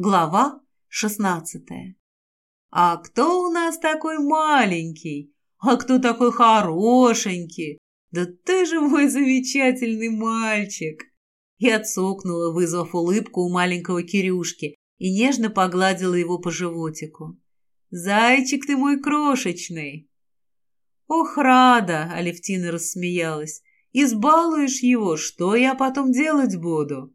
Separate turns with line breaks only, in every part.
Глава шестнадцатая. «А кто у нас такой маленький? А кто такой хорошенький? Да ты же мой замечательный мальчик!» Я цокнула, вызвав улыбку у маленького Кирюшки и нежно погладила его по животику. «Зайчик ты мой крошечный!» «Ох, рада!» — Алевтина рассмеялась. «Избалуешь его, что я потом делать буду?»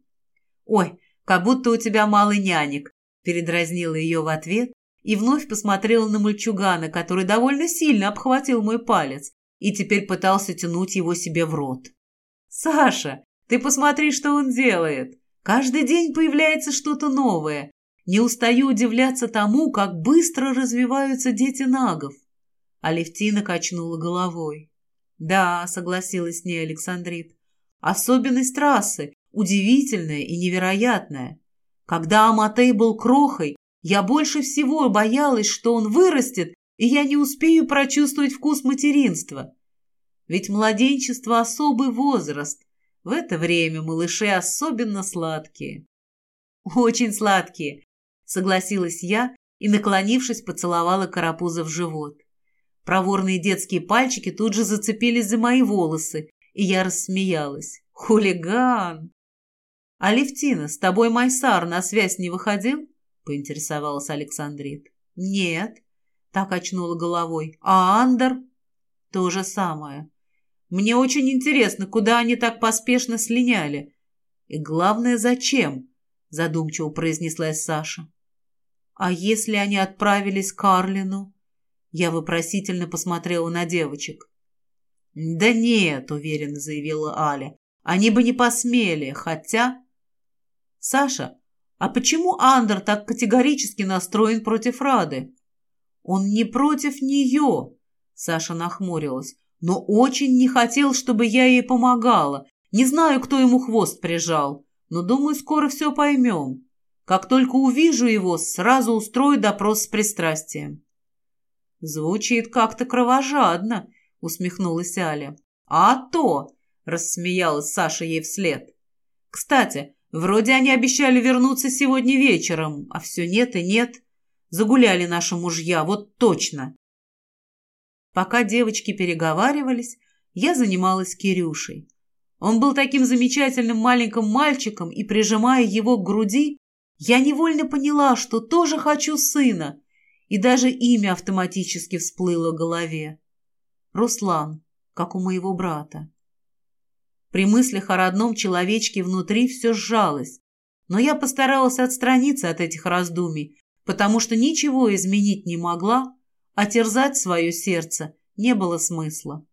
«Ой, как будто у тебя малый нянек», передразнила ее в ответ и вновь посмотрела на мальчугана, который довольно сильно обхватил мой палец и теперь пытался тянуть его себе в рот. «Саша, ты посмотри, что он делает. Каждый день появляется что-то новое. Не устаю удивляться тому, как быстро развиваются дети нагов». Алевтина качнула головой. «Да», — согласилась с ней Александрит, — «особенность трассы, удивительное и невероятное. Когда Аматей был крохой, я больше всего боялась, что он вырастет, и я не успею прочувствовать вкус материнства. Ведь младенчество – особый возраст. В это время малыши особенно сладкие. «Очень сладкие», – согласилась я и, наклонившись, поцеловала карапуза в живот. Проворные детские пальчики тут же зацепились за мои волосы, и я рассмеялась. «Хулиган!» «Алевтина, с тобой Майсар на связь не выходил?» — поинтересовалась Александрит. «Нет», — так очнула головой. «А Андер?» «То же самое. Мне очень интересно, куда они так поспешно слиняли. И главное, зачем?» — задумчиво произнесла Саша. «А если они отправились к Карлину?» Я вопросительно посмотрела на девочек. «Да нет», — уверенно заявила Аля. «Они бы не посмели, хотя...» «Саша, а почему Андер так категорически настроен против Рады?» «Он не против нее», — Саша нахмурилась, «но очень не хотел, чтобы я ей помогала. Не знаю, кто ему хвост прижал, но, думаю, скоро все поймем. Как только увижу его, сразу устрою допрос с пристрастием». «Звучит как-то кровожадно», — усмехнулась Аля. «А то!» — рассмеялась Саша ей вслед. «Кстати, Вроде они обещали вернуться сегодня вечером, а все нет и нет. Загуляли наши мужья, вот точно. Пока девочки переговаривались, я занималась Кирюшей. Он был таким замечательным маленьким мальчиком, и, прижимая его к груди, я невольно поняла, что тоже хочу сына, и даже имя автоматически всплыло в голове. Руслан, как у моего брата. При мыслях о родном человечке внутри все сжалось. Но я постаралась отстраниться от этих раздумий, потому что ничего изменить не могла, а терзать свое сердце не было смысла.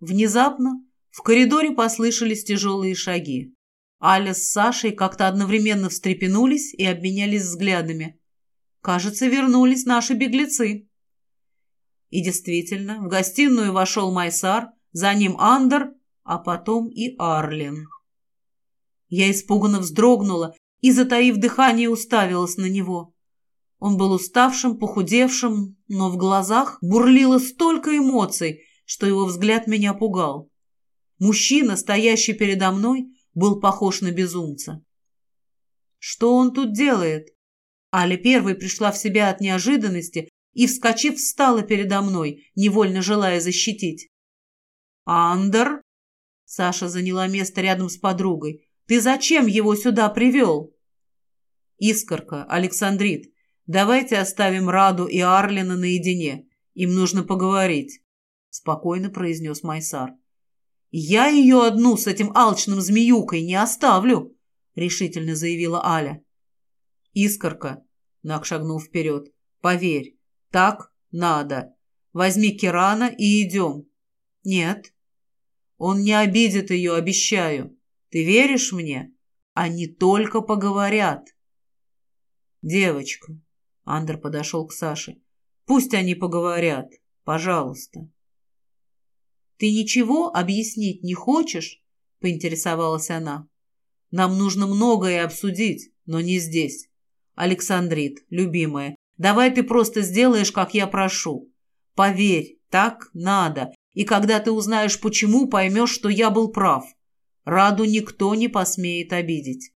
Внезапно в коридоре послышались тяжелые шаги. Аля с Сашей как-то одновременно встрепенулись и обменялись взглядами. Кажется, вернулись наши беглецы. И действительно, в гостиную вошел Майсар, за ним Андер а потом и Арлин. Я испуганно вздрогнула и, затаив дыхание, уставилась на него. Он был уставшим, похудевшим, но в глазах бурлило столько эмоций, что его взгляд меня пугал. Мужчина, стоящий передо мной, был похож на безумца. Что он тут делает? Аля первой пришла в себя от неожиданности и, вскочив, встала передо мной, невольно желая защитить. «Андер?» Саша заняла место рядом с подругой. «Ты зачем его сюда привел?» «Искорка, Александрит, давайте оставим Раду и Арлина наедине. Им нужно поговорить», — спокойно произнес Майсар. «Я ее одну с этим алчным змеюкой не оставлю», — решительно заявила Аля. «Искорка», — Нак шагнул вперед, — «поверь, так надо. Возьми Кирана и идем». «Нет», он не обидит ее, обещаю. Ты веришь мне? Они только поговорят. Девочка, Андер подошел к Саше. Пусть они поговорят, пожалуйста. Ты ничего объяснить не хочешь? Поинтересовалась она. Нам нужно многое обсудить, но не здесь. Александрит, любимая, давай ты просто сделаешь, как я прошу. Поверь, так надо, и когда ты узнаешь почему, поймешь, что я был прав. Раду никто не посмеет обидеть.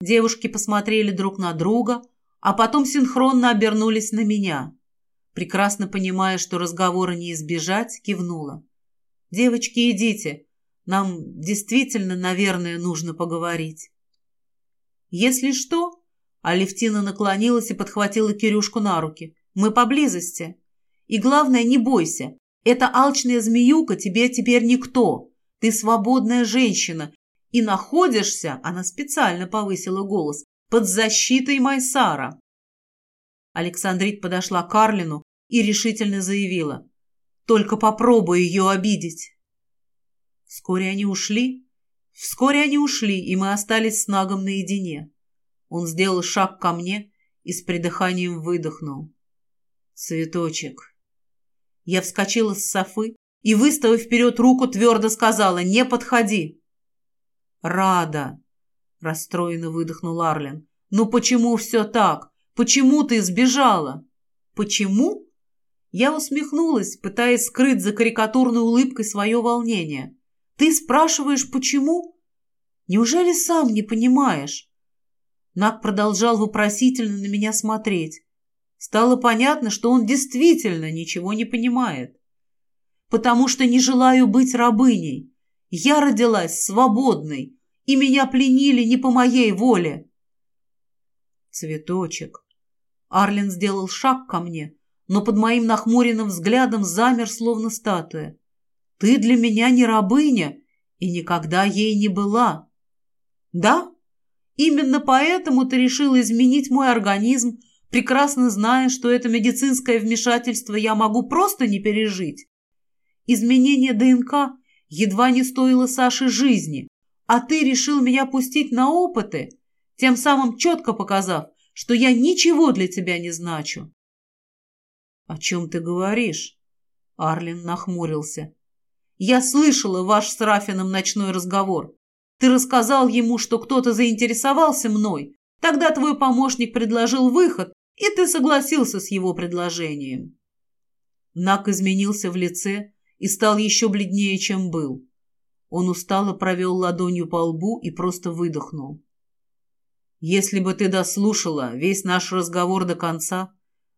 Девушки посмотрели друг на друга, а потом синхронно обернулись на меня. Прекрасно понимая, что разговора не избежать, кивнула. «Девочки, идите. Нам действительно, наверное, нужно поговорить». «Если что...» Алевтина наклонилась и подхватила Кирюшку на руки. «Мы поблизости. И главное, не бойся. Эта алчная змеюка тебе теперь никто. Ты свободная женщина. И находишься, она специально повысила голос, под защитой Майсара. Александрит подошла к Карлину и решительно заявила. «Только попробуй ее обидеть». Вскоре они ушли. Вскоре они ушли, и мы остались с Нагом наедине. Он сделал шаг ко мне и с придыханием выдохнул. «Цветочек». Я вскочила с софы и, выставив вперед руку, твердо сказала «Не подходи». «Рада», — расстроенно выдохнул Арлен. «Ну почему все так? Почему ты сбежала?» «Почему?» Я усмехнулась, пытаясь скрыть за карикатурной улыбкой свое волнение. «Ты спрашиваешь, почему?» «Неужели сам не понимаешь?» Нак продолжал вопросительно на меня смотреть. Стало понятно, что он действительно ничего не понимает. «Потому что не желаю быть рабыней. Я родилась свободной, и меня пленили не по моей воле». «Цветочек». Арлин сделал шаг ко мне, но под моим нахмуренным взглядом замер, словно статуя. «Ты для меня не рабыня и никогда ей не была». «Да? Именно поэтому ты решила изменить мой организм, прекрасно зная, что это медицинское вмешательство я могу просто не пережить. Изменение ДНК едва не стоило Саше жизни, а ты решил меня пустить на опыты, тем самым четко показав, что я ничего для тебя не значу. — О чем ты говоришь? — Арлин нахмурился. — Я слышала ваш с Рафином ночной разговор. Ты рассказал ему, что кто-то заинтересовался мной. Тогда твой помощник предложил выход, и ты согласился с его предложением. Нак изменился в лице и стал еще бледнее, чем был. Он устало провел ладонью по лбу и просто выдохнул. «Если бы ты дослушала весь наш разговор до конца,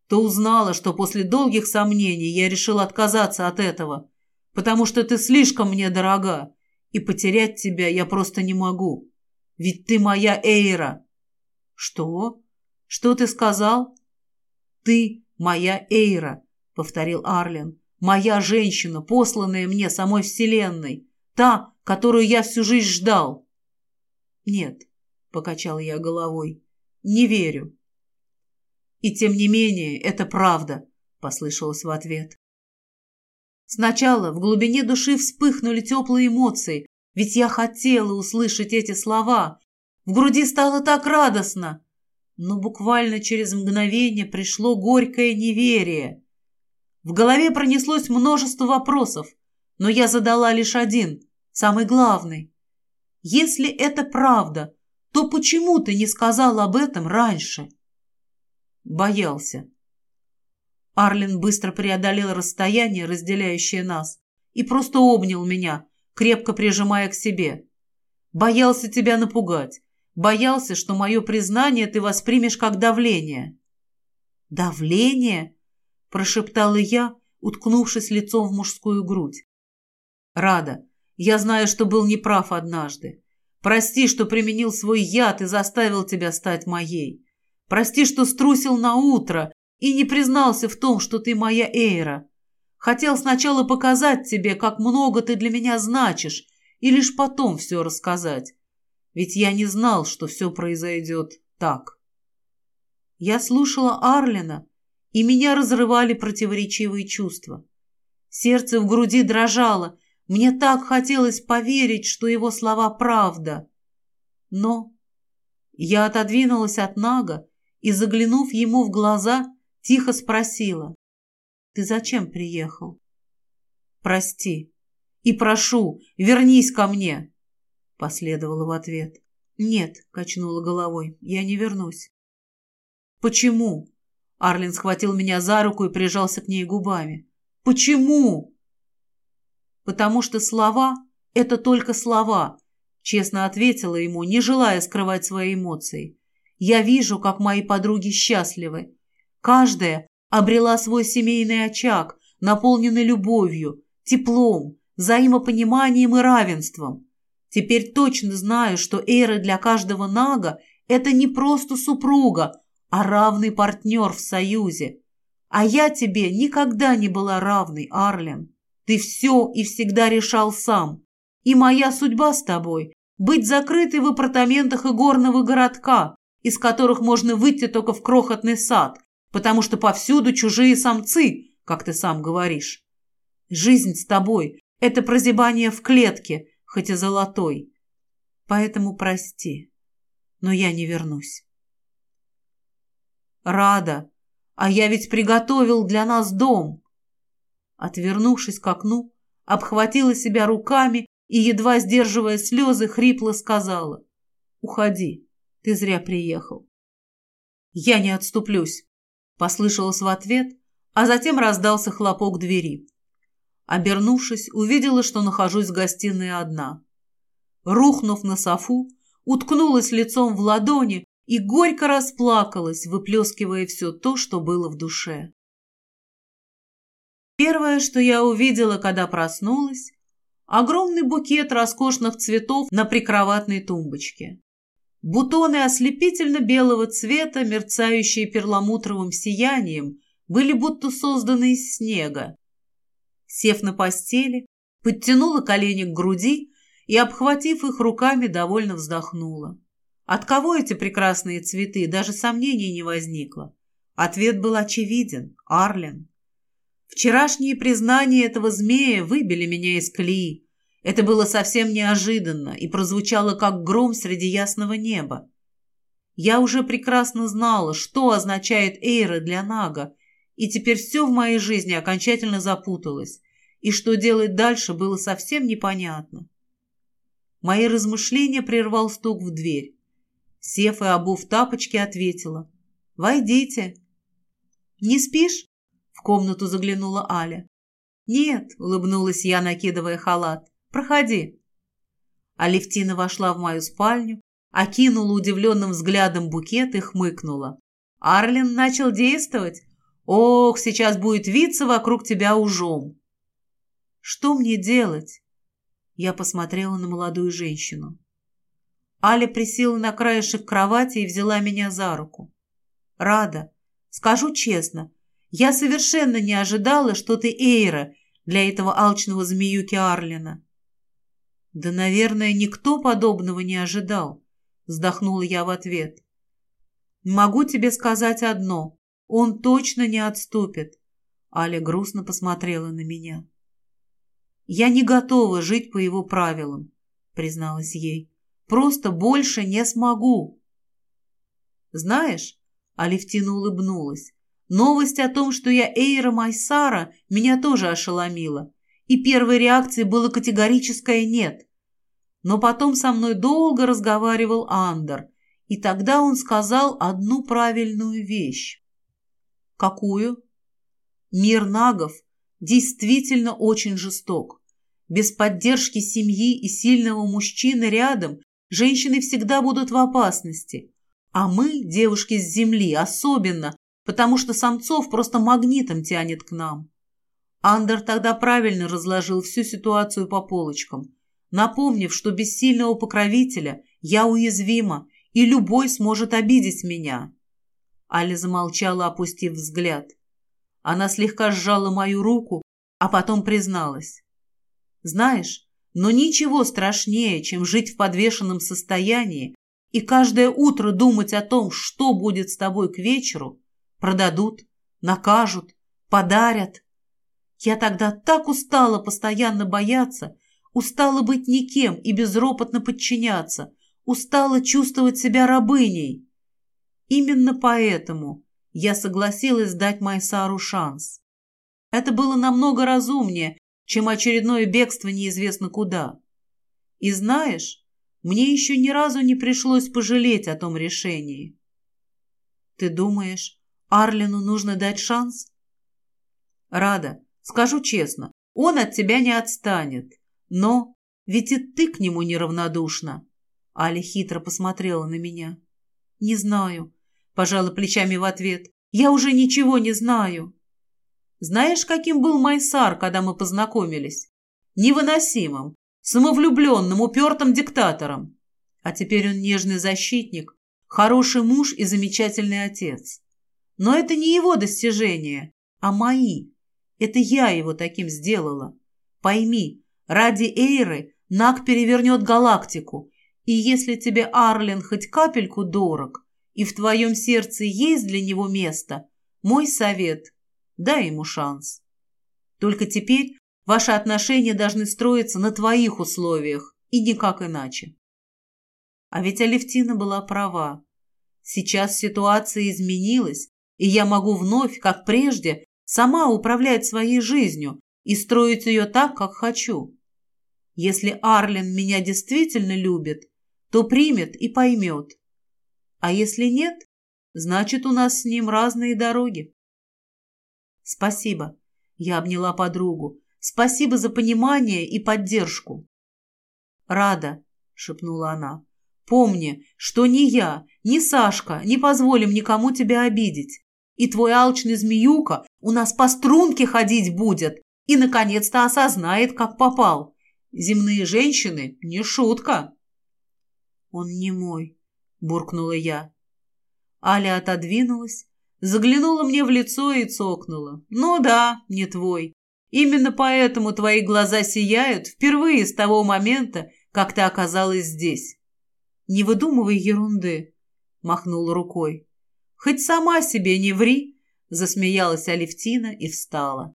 то узнала, что после долгих сомнений я решил отказаться от этого, потому что ты слишком мне дорога, и потерять тебя я просто не могу. Ведь ты моя Эйра». «Что? Что ты сказал?» «Ты моя Эйра», — повторил Арлен. «Моя женщина, посланная мне самой Вселенной. Та, которую я всю жизнь ждал». «Нет», — покачал я головой, — «не верю». «И тем не менее, это правда», — послышалось в ответ. Сначала в глубине души вспыхнули теплые эмоции, ведь я хотела услышать эти слова. В груди стало так радостно. Но буквально через мгновение пришло горькое неверие. В голове пронеслось множество вопросов, но я задала лишь один, самый главный. Если это правда, то почему ты не сказал об этом раньше? Боялся. Арлин быстро преодолел расстояние, разделяющее нас, и просто обнял меня, крепко прижимая к себе. Боялся тебя напугать. Боялся, что мое признание ты воспримешь как давление. «Давление?» – прошептала я, уткнувшись лицом в мужскую грудь. «Рада, я знаю, что был неправ однажды. Прости, что применил свой яд и заставил тебя стать моей. Прости, что струсил на утро и не признался в том, что ты моя Эйра. Хотел сначала показать тебе, как много ты для меня значишь, и лишь потом все рассказать. Ведь я не знал, что все произойдет так. Я слушала Арлина, и меня разрывали противоречивые чувства. Сердце в груди дрожало, мне так хотелось поверить, что его слова правда. Но я отодвинулась от Нага и, заглянув ему в глаза, Тихо спросила. «Ты зачем приехал?» «Прости. И прошу, вернись ко мне!» Последовала в ответ. «Нет», — качнула головой, — «я не вернусь». «Почему?» Арлин схватил меня за руку и прижался к ней губами. «Почему?» «Потому что слова — это только слова. Честно ответила ему, не желая скрывать свои эмоции. Я вижу, как мои подруги счастливы. Каждая обрела свой семейный очаг, наполненный любовью, теплом, взаимопониманием и равенством. Теперь точно знаю, что Эйра для каждого Нага – это не просто супруга, а равный партнер в союзе. А я тебе никогда не была равной, Арлен. Ты все и всегда решал сам. И моя судьба с тобой – быть закрытой в апартаментах игорного городка, из которых можно выйти только в крохотный сад, потому что повсюду чужие самцы, как ты сам говоришь. Жизнь с тобой – это прозябание в клетке, хоть и золотой. Поэтому прости, но я не вернусь. Рада, а я ведь приготовил для нас дом. Отвернувшись к окну, обхватила себя руками и, едва сдерживая слезы, хрипло сказала. «Уходи, ты зря приехал». «Я не отступлюсь», — послышалось в ответ, а затем раздался хлопок двери. Обернувшись, увидела, что нахожусь в гостиной одна. Рухнув на софу, уткнулась лицом в ладони и горько расплакалась, выплескивая все то, что было в душе. Первое, что я увидела, когда проснулась, огромный букет роскошных цветов на прикроватной тумбочке. Бутоны ослепительно-белого цвета, мерцающие перламутровым сиянием, были будто созданы из снега. Сев на постели, подтянула колени к груди и, обхватив их руками, довольно вздохнула. От кого эти прекрасные цветы, даже сомнений не возникло. Ответ был очевиден – Арлен. Вчерашние признания этого змея выбили меня из колеи. Это было совсем неожиданно и прозвучало как гром среди ясного неба. Я уже прекрасно знала, что означает Эйра для Нага, и теперь все в моей жизни окончательно запуталось, и что делать дальше было совсем непонятно. Мои размышления прервал стук в дверь. Сев и обув тапочки, ответила. «Войдите». «Не спишь?» — в комнату заглянула Аля. «Нет», — улыбнулась я, накидывая халат. «Проходи». Алевтина вошла в мою спальню, окинула удивленным взглядом букет и хмыкнула. «Арлин начал действовать? Ох, сейчас будет виться вокруг тебя ужом!» «Что мне делать?» Я посмотрела на молодую женщину. Аля присела на краешек кровати и взяла меня за руку. «Рада, скажу честно, я совершенно не ожидала, что ты Эйра для этого алчного змеюки Арлина». «Да, наверное, никто подобного не ожидал», — вздохнула я в ответ. «Могу тебе сказать одно. Он точно не отступит». Аля грустно посмотрела на меня. «Я не готова жить по его правилам», — призналась ей. Просто больше не смогу. Знаешь, Алевтина улыбнулась. Новость о том, что я Эйра Майсара, меня тоже ошеломила. И первой реакцией было категорическое «нет». Но потом со мной долго разговаривал Андер, и тогда он сказал одну правильную вещь. Какую? Мир нагов действительно очень жесток. Без поддержки семьи и сильного мужчины рядом Женщины всегда будут в опасности. А мы, девушки с земли, особенно, потому что самцов просто магнитом тянет к нам. Андер тогда правильно разложил всю ситуацию по полочкам, напомнив, что без сильного покровителя я уязвима, и любой сможет обидеть меня. Аля замолчала, опустив взгляд. Она слегка сжала мою руку, а потом призналась. «Знаешь, но ничего страшнее, чем жить в подвешенном состоянии и каждое утро думать о том, что будет с тобой к вечеру, продадут, накажут, подарят. Я тогда так устала постоянно бояться, устала быть никем и безропотно подчиняться, устала чувствовать себя рабыней. Именно поэтому я согласилась дать Майсару шанс. Это было намного разумнее, чем очередное бегство неизвестно куда. И знаешь, мне еще ни разу не пришлось пожалеть о том решении. Ты думаешь, Арлину нужно дать шанс? Рада, скажу честно, он от тебя не отстанет. Но Ведь и ты к нему неравнодушна. Аля хитро посмотрела на меня. Не знаю. Пожала плечами в ответ. Я уже ничего не знаю. Знаешь, каким был Майсар, когда мы познакомились? Невыносимым, самовлюбленным, упертым диктатором. А теперь он нежный защитник, хороший муж и замечательный отец. Но это не его достижения, а мои. Это я его таким сделала. Пойми, ради Эйры Наг перевернет галактику, и если тебе Арлен хоть капельку дорог, и в твоем сердце есть для него место, мой совет – дай ему шанс. Только теперь ваши отношения должны строиться на твоих условиях, и никак иначе. А ведь Алевтина была права. Сейчас ситуация изменилась, и я могу вновь, как прежде, сама управлять своей жизнью и строить ее так, как хочу. Если Арлен меня действительно любит, то примет и поймет. А если нет, значит, у нас с ним разные дороги. Спасибо. Я обняла подругу. Спасибо за понимание и поддержку. Рада, шепнула она. Помни, что ни я, ни Сашка не позволим никому тебя обидеть. И твой алчный змеюка у нас по струнке ходить будет и, наконец-то, осознает, как попал. Земные женщины — не шутка. Он не мой, буркнула я. Аля отодвинулась, заглянула мне в лицо и цокнула. Ну да, не твой. Именно поэтому твои глаза сияют впервые с того момента, как ты оказалась здесь. Не выдумывай ерунды, махнула рукой. Хоть сама себе не ври, засмеялась Алевтина и встала.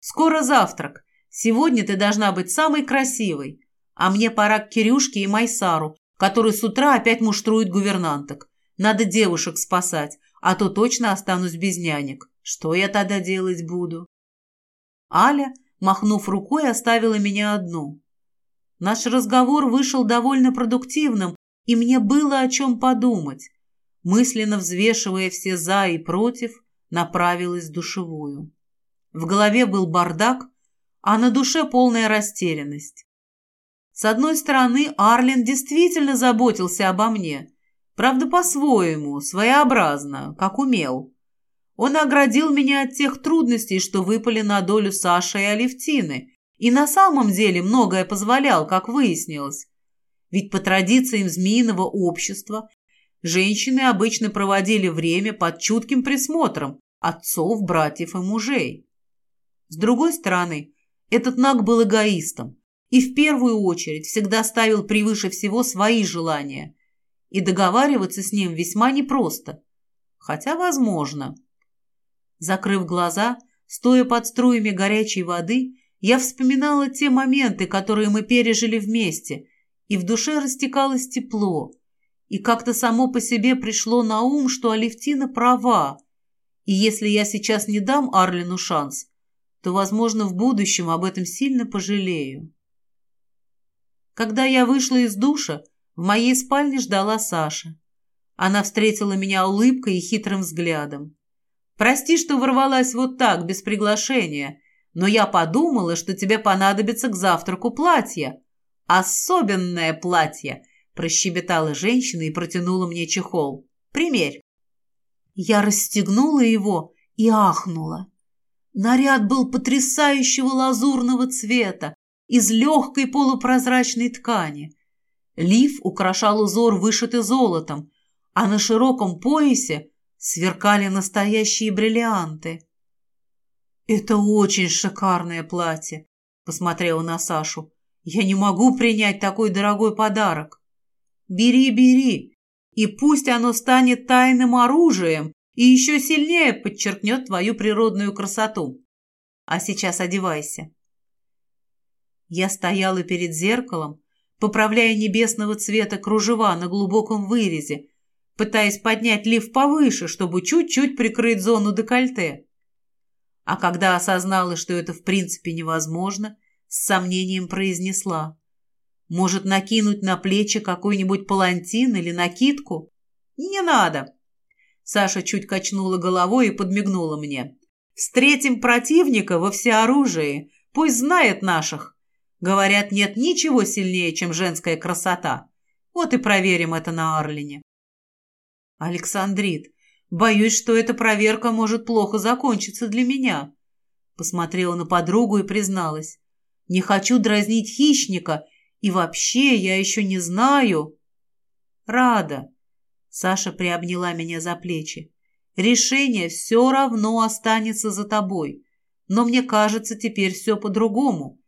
Скоро завтрак. Сегодня ты должна быть самой красивой. А мне пора к Кирюшке и Майсару, который с утра опять муштрует гувернанток. Надо девушек спасать, а то точно останусь без нянек. Что я тогда делать буду? Аля, махнув рукой, оставила меня одну. Наш разговор вышел довольно продуктивным, и мне было о чем подумать мысленно взвешивая все «за» и «против», направилась в душевую. В голове был бардак, а на душе полная растерянность. С одной стороны, Арлен действительно заботился обо мне, правда, по-своему, своеобразно, как умел. Он оградил меня от тех трудностей, что выпали на долю Саши и Алевтины, и на самом деле многое позволял, как выяснилось. Ведь по традициям змеиного общества Женщины обычно проводили время под чутким присмотром отцов, братьев и мужей. С другой стороны, этот Наг был эгоистом и в первую очередь всегда ставил превыше всего свои желания, и договариваться с ним весьма непросто, хотя возможно. Закрыв глаза, стоя под струями горячей воды, я вспоминала те моменты, которые мы пережили вместе, и в душе растекалось тепло – и как-то само по себе пришло на ум, что Алевтина права. И если я сейчас не дам Арлину шанс, то, возможно, в будущем об этом сильно пожалею. Когда я вышла из душа, в моей спальне ждала Саша. Она встретила меня улыбкой и хитрым взглядом. «Прости, что ворвалась вот так, без приглашения, но я подумала, что тебе понадобится к завтраку платье. Особенное платье!» Прощебетала женщина и протянула мне чехол. «Примерь». Я расстегнула его и ахнула. Наряд был потрясающего лазурного цвета, из легкой полупрозрачной ткани. Лиф украшал узор, вышитый золотом, а на широком поясе сверкали настоящие бриллианты. «Это очень шикарное платье», — посмотрела на Сашу. «Я не могу принять такой дорогой подарок». Бери, бери, и пусть оно станет тайным оружием и еще сильнее подчеркнет твою природную красоту. А сейчас одевайся. Я стояла перед зеркалом, поправляя небесного цвета кружева на глубоком вырезе, пытаясь поднять лиф повыше, чтобы чуть-чуть прикрыть зону декольте. А когда осознала, что это в принципе невозможно, с сомнением произнесла. Может, накинуть на плечи какой-нибудь палантин или накидку? Не надо. Саша чуть качнула головой и подмигнула мне. Встретим противника во всеоружии. Пусть знает наших. Говорят, нет ничего сильнее, чем женская красота. Вот и проверим это на Арлине. Александрит, боюсь, что эта проверка может плохо закончиться для меня. Посмотрела на подругу и призналась. Не хочу дразнить хищника, и вообще я еще не знаю. Рада. Саша приобняла меня за плечи. Решение все равно останется за тобой. Но мне кажется, теперь все по-другому.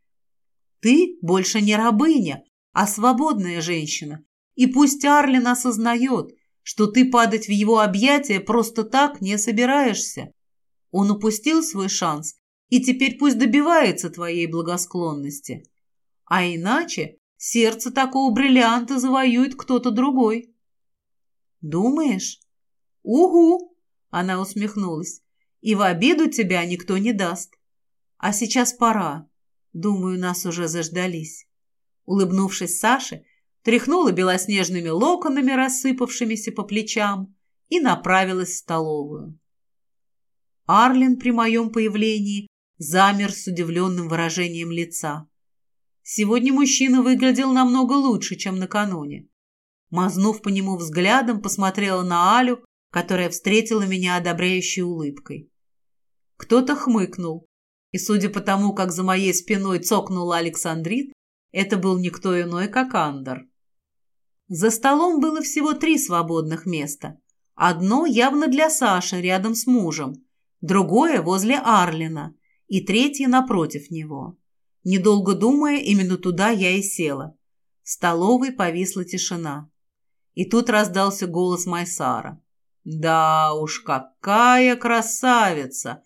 Ты больше не рабыня, а свободная женщина. И пусть Арлин осознает, что ты падать в его объятия просто так не собираешься. Он упустил свой шанс, и теперь пусть добивается твоей благосклонности. А иначе сердце такого бриллианта завоюет кто-то другой. Думаешь? Угу, она усмехнулась. И в обиду тебя никто не даст. А сейчас пора. Думаю, нас уже заждались. Улыбнувшись Саше, тряхнула белоснежными локонами, рассыпавшимися по плечам, и направилась в столовую. Арлин при моем появлении замер с удивленным выражением лица. Сегодня мужчина выглядел намного лучше, чем накануне. Мазнув по нему взглядом, посмотрела на Алю, которая встретила меня одобряющей улыбкой. Кто-то хмыкнул, и, судя по тому, как за моей спиной цокнула Александрит, это был никто иной, как Андер. За столом было всего три свободных места. Одно явно для Саши рядом с мужем, другое возле Арлина и третье напротив него. Недолго думая, именно туда я и села. В столовой повисла тишина. И тут раздался голос Майсара. «Да уж, какая красавица!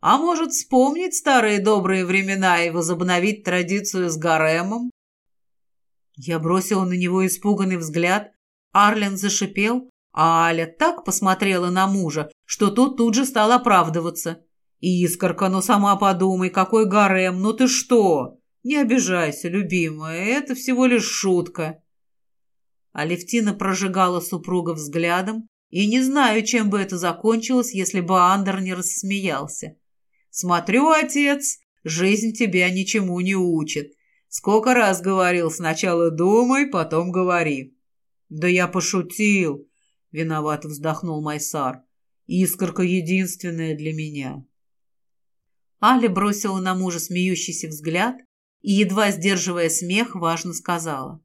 А может, вспомнить старые добрые времена и возобновить традицию с гаремом? Я бросила на него испуганный взгляд. Арлен зашипел, а Аля так посмотрела на мужа, что тот тут же стал оправдываться. «Искорка, ну сама подумай, какой гарем, ну ты что? Не обижайся, любимая, это всего лишь шутка». Алевтина прожигала супруга взглядом, и не знаю, чем бы это закончилось, если бы Андер не рассмеялся. «Смотрю, отец, жизнь тебя ничему не учит. Сколько раз говорил, сначала думай, потом говори». «Да я пошутил», — виновато вздохнул Майсар. «Искорка единственная для меня». Аля бросила на мужа смеющийся взгляд и, едва сдерживая смех, важно сказала.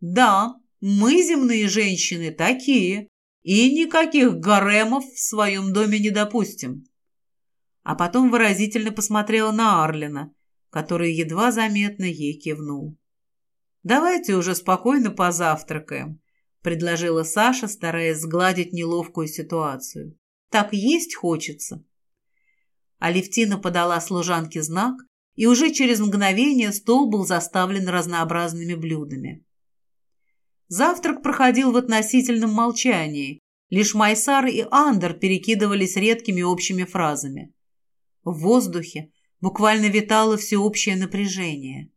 «Да, мы, земные женщины, такие, и никаких гаремов в своем доме не допустим а потом выразительно посмотрела на Арлина, который едва заметно ей кивнул. «Давайте уже спокойно позавтракаем», — предложила Саша, стараясь сгладить неловкую ситуацию. «Так есть хочется». Алевтина подала служанке знак, и уже через мгновение стол был заставлен разнообразными блюдами. Завтрак проходил в относительном молчании, лишь Майсар и Андер перекидывались редкими общими фразами. В воздухе буквально витало всеобщее напряжение.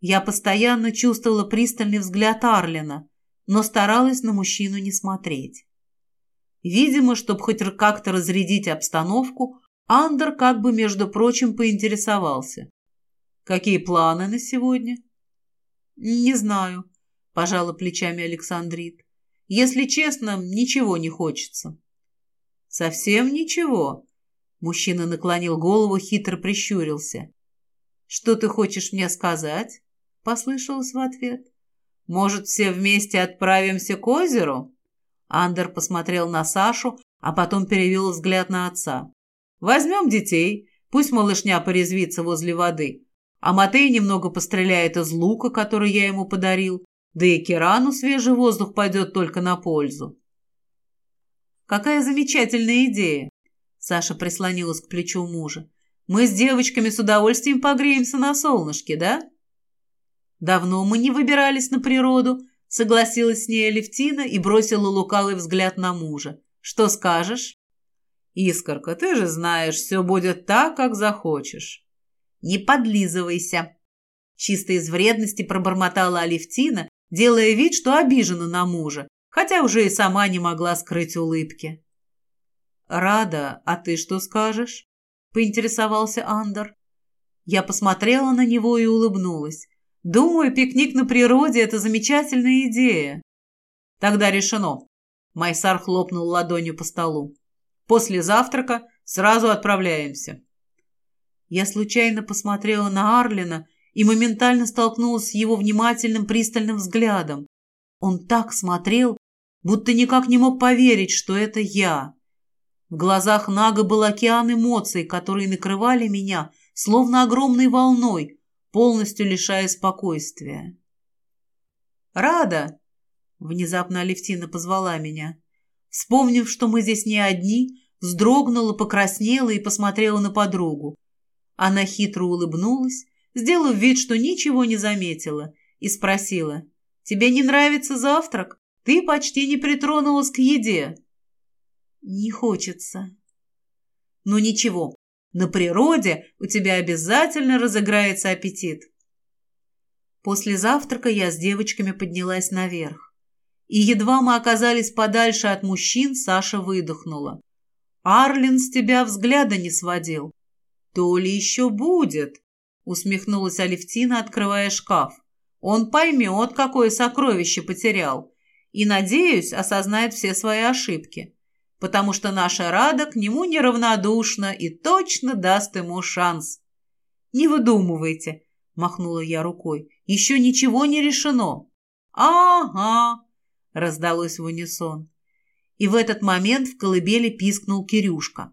Я постоянно чувствовала пристальный взгляд Арлина, но старалась на мужчину не смотреть. Видимо, чтобы хоть как-то разрядить обстановку, Андер как бы, между прочим, поинтересовался. «Какие планы на сегодня?» «Не знаю», – пожала плечами Александрит. «Если честно, ничего не хочется». «Совсем ничего?» Мужчина наклонил голову, хитро прищурился. «Что ты хочешь мне сказать?» — послышалось в ответ. «Может, все вместе отправимся к озеру?» Андер посмотрел на Сашу, а потом перевел взгляд на отца. «Возьмем детей, пусть малышня порезвится возле воды, а Матей немного постреляет из лука, который я ему подарил, да и Кирану свежий воздух пойдет только на пользу». «Какая замечательная идея!» Саша прислонилась к плечу мужа. «Мы с девочками с удовольствием погреемся на солнышке, да?» «Давно мы не выбирались на природу», — согласилась с ней Алевтина и бросила лукавый взгляд на мужа. «Что скажешь?» «Искорка, ты же знаешь, все будет так, как захочешь». «Не подлизывайся!» Чисто из вредности пробормотала Алевтина, делая вид, что обижена на мужа, хотя уже и сама не могла скрыть улыбки. «Рада, а ты что скажешь?» — поинтересовался Андер. Я посмотрела на него и улыбнулась. Думаю, пикник на природе – это замечательная идея. Тогда решено. Майсар хлопнул ладонью по столу. После завтрака сразу отправляемся. Я случайно посмотрела на Арлина и моментально столкнулась с его внимательным пристальным взглядом. Он так смотрел, будто никак не мог поверить, что это я. В глазах Нага был океан эмоций, которые накрывали меня, словно огромной волной, полностью лишая спокойствия. «Рада!» — внезапно Алевтина позвала меня. Вспомнив, что мы здесь не одни, вздрогнула, покраснела и посмотрела на подругу. Она хитро улыбнулась, сделав вид, что ничего не заметила, и спросила, «Тебе не нравится завтрак? Ты почти не притронулась к еде». «Не хочется». «Ну ничего, на природе у тебя обязательно разыграется аппетит». После завтрака я с девочками поднялась наверх. И едва мы оказались подальше от мужчин, Саша выдохнула. «Арлин с тебя взгляда не сводил». «То ли еще будет», — усмехнулась Алевтина, открывая шкаф. «Он поймет, какое сокровище потерял, и, надеюсь, осознает все свои ошибки, потому что наша Рада к нему неравнодушна и точно даст ему шанс». «Не выдумывайте», — махнула я рукой, — «еще ничего не решено». «Ага», — раздалось в унисон. И в этот момент в колыбели пискнул Кирюшка.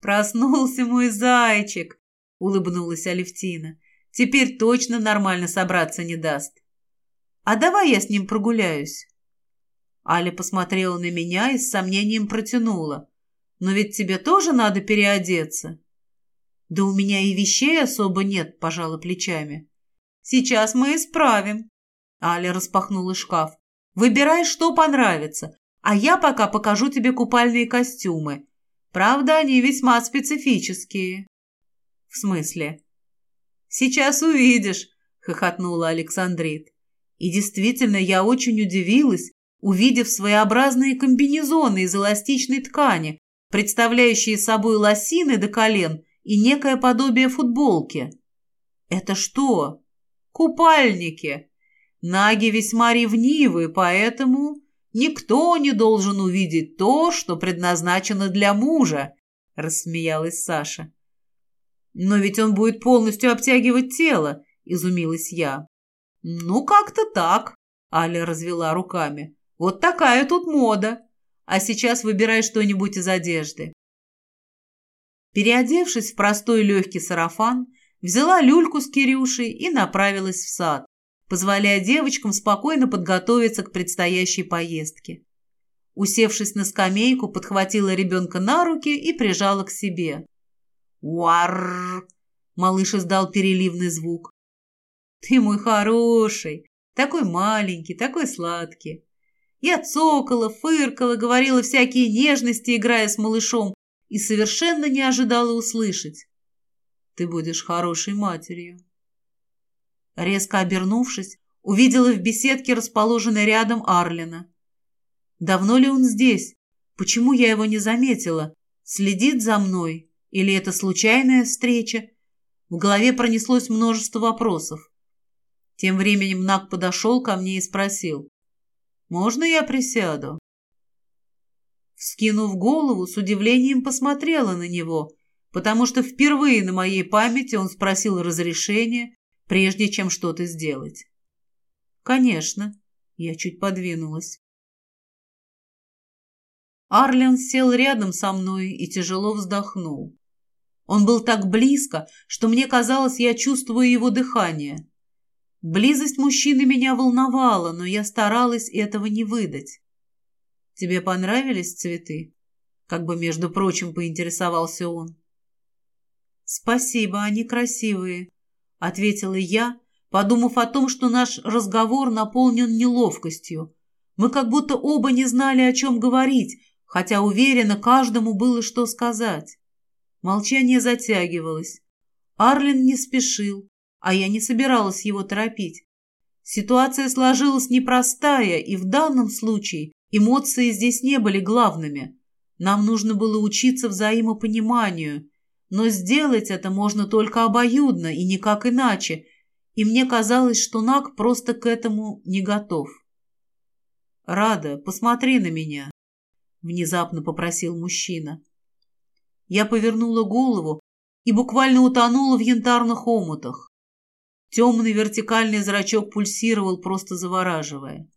«Проснулся мой зайчик!» — улыбнулась Алевтина. «Теперь точно нормально собраться не даст. А давай я с ним прогуляюсь». Аля посмотрела на меня и с сомнением протянула. «Но ведь тебе тоже надо переодеться». «Да у меня и вещей особо нет», — пожала плечами. «Сейчас мы исправим». Аля распахнула шкаф. «Выбирай, что понравится, а я пока покажу тебе купальные костюмы. Правда, они весьма специфические. В смысле? Сейчас увидишь, хохотнула Александрит. И действительно, я очень удивилась, увидев своеобразные комбинезоны из эластичной ткани, представляющие собой лосины до колен и некое подобие футболки. Это что? Купальники. Наги весьма ревнивы, поэтому Никто не должен увидеть то, что предназначено для мужа, рассмеялась Саша. Но ведь он будет полностью обтягивать тело, изумилась я. Ну, как-то так, Аля развела руками. Вот такая тут мода. А сейчас выбирай что-нибудь из одежды. Переодевшись в простой легкий сарафан, взяла люльку с Кирюшей и направилась в сад позволяя девочкам спокойно подготовиться к предстоящей поездке. Усевшись на скамейку, подхватила ребенка на руки и прижала к себе. «Уарррр!» — малыш издал переливный звук. «Ты мой хороший, такой маленький, такой сладкий!» Я цокала, фыркала, говорила всякие нежности, играя с малышом, и совершенно не ожидала услышать. «Ты будешь хорошей матерью». Резко обернувшись, увидела в беседке, расположенной рядом, Арлина. Давно ли он здесь? Почему я его не заметила? Следит за мной? Или это случайная встреча? В голове пронеслось множество вопросов. Тем временем Нак подошел ко мне и спросил. «Можно я присяду?» Вскинув голову, с удивлением посмотрела на него, потому что впервые на моей памяти он спросил разрешения прежде чем что-то сделать. Конечно, я чуть подвинулась. Арлен сел рядом со мной и тяжело вздохнул. Он был так близко, что мне казалось, я чувствую его дыхание. Близость мужчины меня волновала, но я старалась этого не выдать. «Тебе понравились цветы?» Как бы, между прочим, поинтересовался он. «Спасибо, они красивые», — ответила я, подумав о том, что наш разговор наполнен неловкостью. Мы как будто оба не знали, о чем говорить, хотя уверенно каждому было что сказать. Молчание затягивалось. Арлин не спешил, а я не собиралась его торопить. Ситуация сложилась непростая, и в данном случае эмоции здесь не были главными. Нам нужно было учиться взаимопониманию, но сделать это можно только обоюдно и никак иначе. и мне казалось, что Нак просто к этому не готов. «Рада, посмотри на меня», — внезапно попросил мужчина. Я повернула голову и буквально утонула в янтарных омутах. Темный вертикальный зрачок пульсировал, просто завораживая.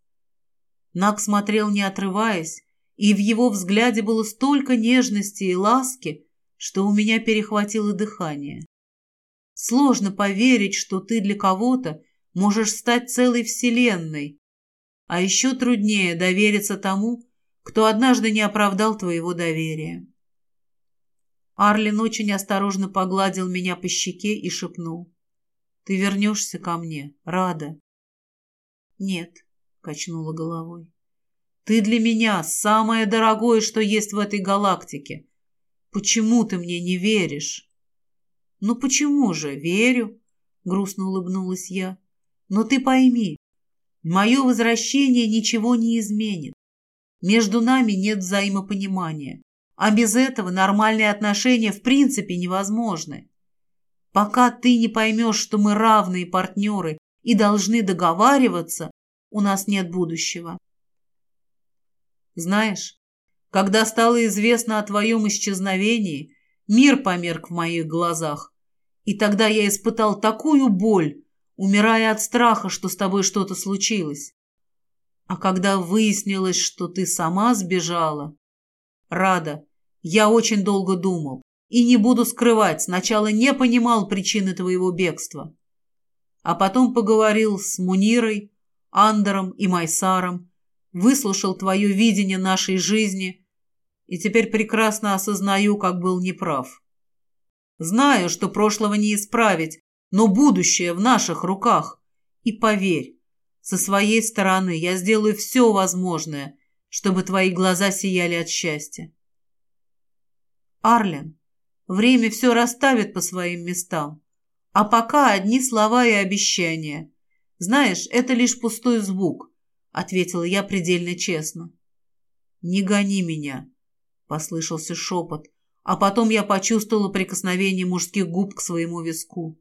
Нак смотрел, не отрываясь, и в его взгляде было столько нежности и ласки, что у меня перехватило дыхание. Сложно поверить, что ты для кого-то можешь стать целой вселенной, а еще труднее довериться тому, кто однажды не оправдал твоего доверия. Арлин очень осторожно погладил меня по щеке и шепнул. «Ты вернешься ко мне, рада?» «Нет», — качнула головой. «Ты для меня самое дорогое, что есть в этой галактике. Почему ты мне не веришь?» «Ну почему же? Верю», — грустно улыбнулась я. «Но ты пойми, мое возвращение ничего не изменит. Между нами нет взаимопонимания, а без этого нормальные отношения в принципе невозможны. Пока ты не поймешь, что мы равные партнеры и должны договариваться, у нас нет будущего. Знаешь, когда стало известно о твоем исчезновении, мир померк в моих глазах, и тогда я испытал такую боль, умирая от страха, что с тобой что-то случилось. А когда выяснилось, что ты сама сбежала... Рада, я очень долго думал. И не буду скрывать, сначала не понимал причины твоего бегства. А потом поговорил с Мунирой, Андером и Майсаром, выслушал твое видение нашей жизни и теперь прекрасно осознаю, как был неправ. Знаю, что прошлого не исправить, но будущее в наших руках. И поверь, со своей стороны я сделаю все возможное, чтобы твои глаза сияли от счастья. Арлен, время все расставит по своим местам. А пока одни слова и обещания. Знаешь, это лишь пустой звук, ответила я предельно честно. Не гони меня, послышался шепот, а потом я почувствовала прикосновение мужских губ к своему виску.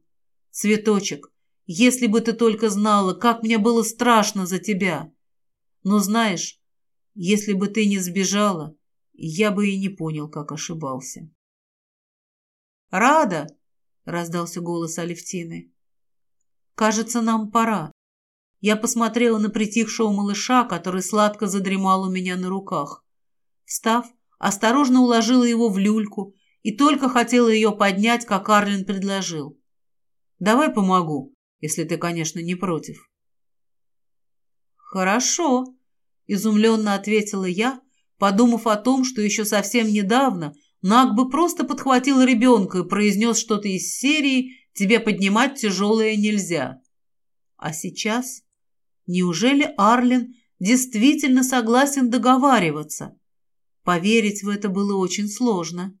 «Цветочек, если бы ты только знала, как мне было страшно за тебя! Но знаешь, если бы ты не сбежала, я бы и не понял, как ошибался». «Рада!» — раздался голос Алевтины. «Кажется, нам пора». Я посмотрела на притихшего малыша, который сладко задремал у меня на руках. Встав, осторожно уложила его в люльку и только хотела ее поднять, как Арлин предложил. «Давай помогу, если ты, конечно, не против». «Хорошо», — изумленно ответила я, подумав о том, что еще совсем недавно Наг бы просто подхватил ребенка и произнес что-то из серии «Тебе поднимать тяжелое нельзя». А сейчас? Неужели Арлин действительно согласен договариваться? Поверить в это было очень сложно.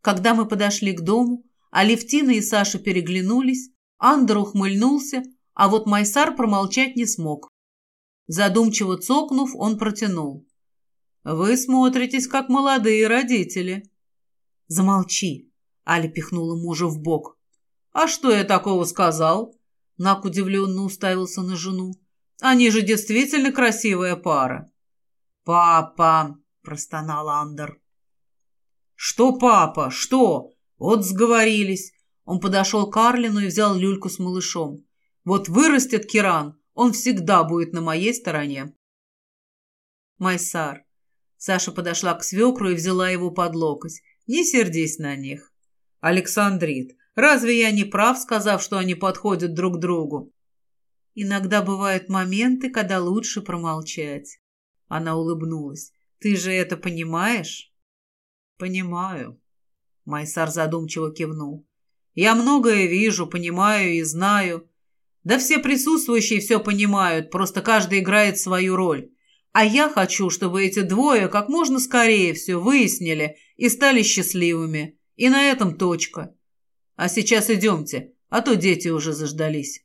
Когда мы подошли к дому, Алевтина и Саша переглянулись, Андер ухмыльнулся, а вот Майсар промолчать не смог. Задумчиво цокнув, он протянул. «Вы смотритесь, как молодые родители». «Замолчи», — Аля пихнула мужа в бок. «А что я такого сказал?» Нак удивленно уставился на жену. «Они же действительно красивая пара». «Папа!» — простонал Андер. «Что, папа? Что? Вот сговорились!» Он подошел к Арлину и взял люльку с малышом. «Вот вырастет Киран, он всегда будет на моей стороне». Майсар. Саша подошла к свекру и взяла его под локоть. «Не сердись на них». «Александрит, разве я не прав, сказав, что они подходят друг другу?» Иногда бывают моменты, когда лучше промолчать. Она улыбнулась. «Ты же это понимаешь?» «Понимаю». Майсар задумчиво кивнул. «Я многое вижу, понимаю и знаю. Да все присутствующие все понимают, просто каждый играет свою роль. А я хочу, чтобы эти двое как можно скорее все выяснили и стали счастливыми. И на этом точка. А сейчас идемте, а то дети уже заждались».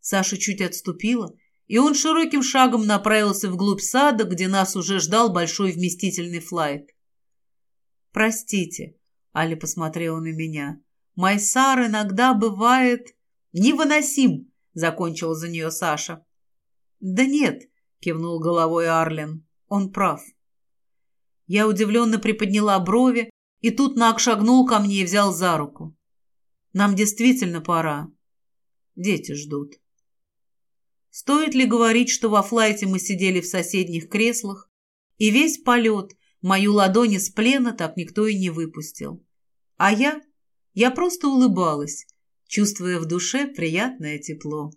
Саша чуть отступила, и он широким шагом направился вглубь сада, где нас уже ждал большой вместительный флайт. «Простите», — Аля посмотрела на меня, — «Майсар иногда бывает Невыносим!» — закончил за нее Саша. «Да нет», — кивнул головой Арлен. «Он прав». Я удивленно приподняла брови, и тут Нак шагнул ко мне и взял за руку. «Нам действительно пора. Дети ждут». Стоит ли говорить, что во флайте мы сидели в соседних креслах, и весь полет мою ладонь из плена так никто и не выпустил. А я? Я просто улыбалась, чувствуя в душе приятное тепло.